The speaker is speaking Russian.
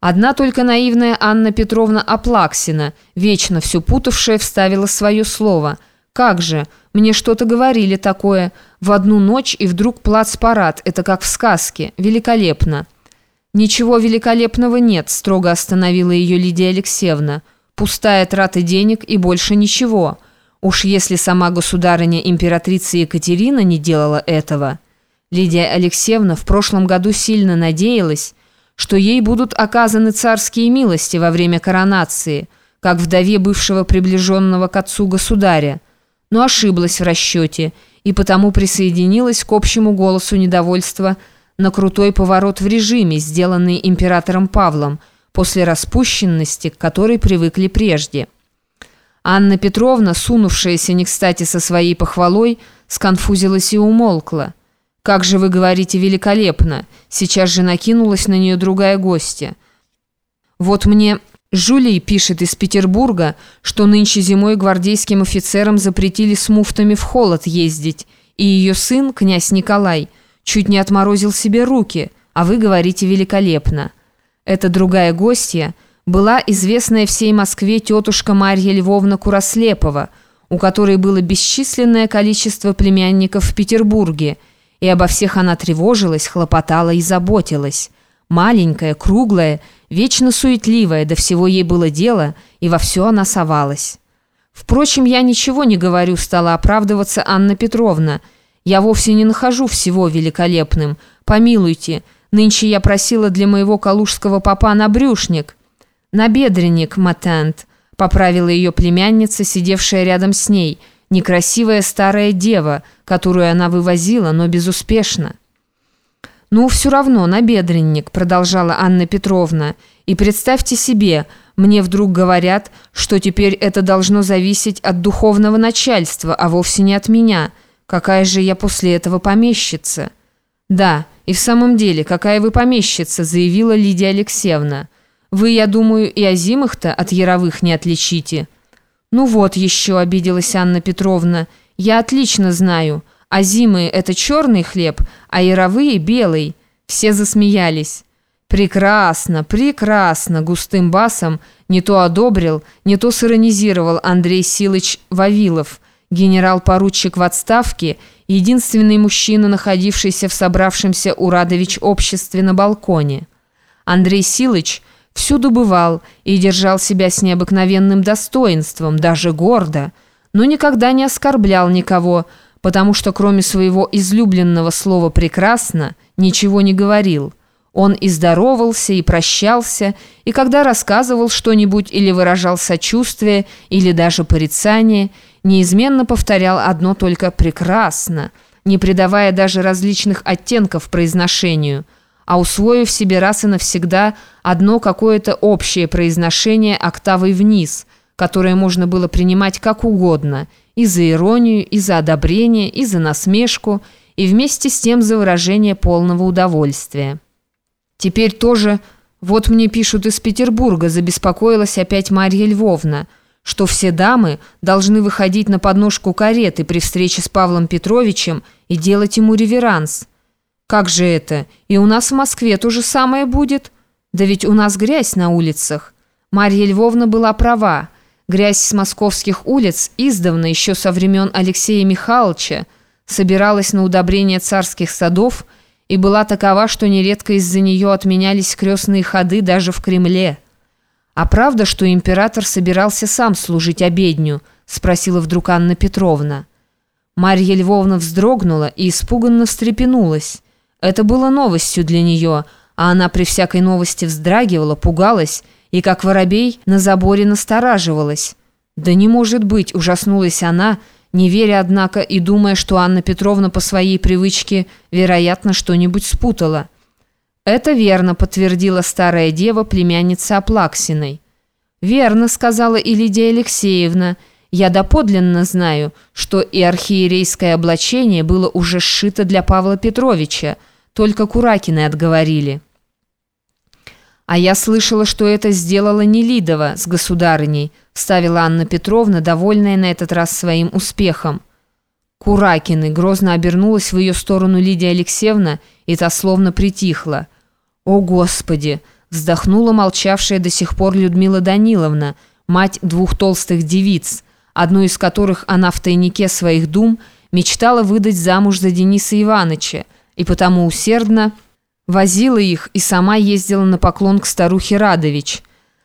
Одна только наивная Анна Петровна Аплаксина, вечно все путавшая, вставила свое слово. «Как же? Мне что-то говорили такое. В одну ночь и вдруг плац-парад. Это как в сказке. Великолепно». «Ничего великолепного нет», – строго остановила ее Лидия Алексеевна. «Пустая трата денег и больше ничего. Уж если сама государыня императрица Екатерина не делала этого». Лидия Алексеевна в прошлом году сильно надеялась, что ей будут оказаны царские милости во время коронации, как вдове бывшего приближенного к отцу государя, но ошиблась в расчете и потому присоединилась к общему голосу недовольства на крутой поворот в режиме, сделанный императором Павлом, после распущенности, к которой привыкли прежде. Анна Петровна, сунувшаяся не кстати со своей похвалой, сконфузилась и умолкла. «Как же вы говорите великолепно!» Сейчас же накинулась на нее другая гостья. «Вот мне Жулий пишет из Петербурга, что нынче зимой гвардейским офицерам запретили с муфтами в холод ездить, и ее сын, князь Николай, чуть не отморозил себе руки, а вы говорите великолепно». Эта другая гостья была известная всей Москве тетушка Марья Львовна Курослепова, у которой было бесчисленное количество племянников в Петербурге – и обо всех она тревожилась, хлопотала и заботилась. Маленькая, круглая, вечно суетливая, до всего ей было дело, и во все она совалась. «Впрочем, я ничего не говорю», — стала оправдываться Анна Петровна. «Я вовсе не нахожу всего великолепным. Помилуйте, нынче я просила для моего калужского папа набрюшник». «Набедренник, матент», — поправила ее племянница, сидевшая рядом с ней — некрасивая старая дева, которую она вывозила, но безуспешно. «Ну, все равно, набедренник», — продолжала Анна Петровна. «И представьте себе, мне вдруг говорят, что теперь это должно зависеть от духовного начальства, а вовсе не от меня. Какая же я после этого помещица?» «Да, и в самом деле, какая вы помещица», — заявила Лидия Алексеевна. «Вы, я думаю, и озимых-то от яровых не отличите». «Ну вот еще», — обиделась Анна Петровна, — «я отлично знаю. А зимы — это черный хлеб, а яровые — белый». Все засмеялись. «Прекрасно, прекрасно!» — густым басом не то одобрил, не то сиронизировал Андрей Силыч Вавилов, генерал-поручик в отставке, единственный мужчина, находившийся в собравшемся у Радович обществе на балконе. Андрей Силыч — Всюду бывал и держал себя с необыкновенным достоинством, даже гордо, но никогда не оскорблял никого, потому что кроме своего излюбленного слова «прекрасно» ничего не говорил. Он и здоровался, и прощался, и когда рассказывал что-нибудь или выражал сочувствие, или даже порицание, неизменно повторял одно только «прекрасно», не придавая даже различных оттенков произношению – а усвоив себе раз и навсегда одно какое-то общее произношение октавой вниз, которое можно было принимать как угодно, и за иронию, и за одобрение, и за насмешку, и вместе с тем за выражение полного удовольствия. Теперь тоже, вот мне пишут из Петербурга, забеспокоилась опять Марья Львовна, что все дамы должны выходить на подножку кареты при встрече с Павлом Петровичем и делать ему реверанс – «Как же это? И у нас в Москве то же самое будет? Да ведь у нас грязь на улицах». Марья Львовна была права. Грязь с московских улиц издавна, еще со времен Алексея Михайловича, собиралась на удобрение царских садов и была такова, что нередко из-за нее отменялись крестные ходы даже в Кремле. «А правда, что император собирался сам служить обедню?» – спросила вдруг Анна Петровна. Марья Львовна вздрогнула и испуганно встрепенулась. Это было новостью для нее, а она при всякой новости вздрагивала, пугалась и, как воробей, на заборе настораживалась. «Да не может быть!» – ужаснулась она, не веря, однако, и думая, что Анна Петровна по своей привычке, вероятно, что-нибудь спутала. «Это верно», – подтвердила старая дева, племянница Аплаксиной. «Верно», – сказала и Лидия Алексеевна – я доподлинно знаю, что и архиерейское облачение было уже сшито для Павла Петровича, только Куракины отговорили. «А я слышала, что это сделала Нелидова с государыней», ставила Анна Петровна, довольная на этот раз своим успехом. Куракины грозно обернулась в ее сторону Лидия Алексеевна, и та словно притихла. «О, Господи! вздохнула молчавшая до сих пор Людмила Даниловна, мать двух толстых девиц, одну из которых она в тайнике своих дум мечтала выдать замуж за Дениса Ивановича, и потому усердно возила их и сама ездила на поклон к старухе Радович –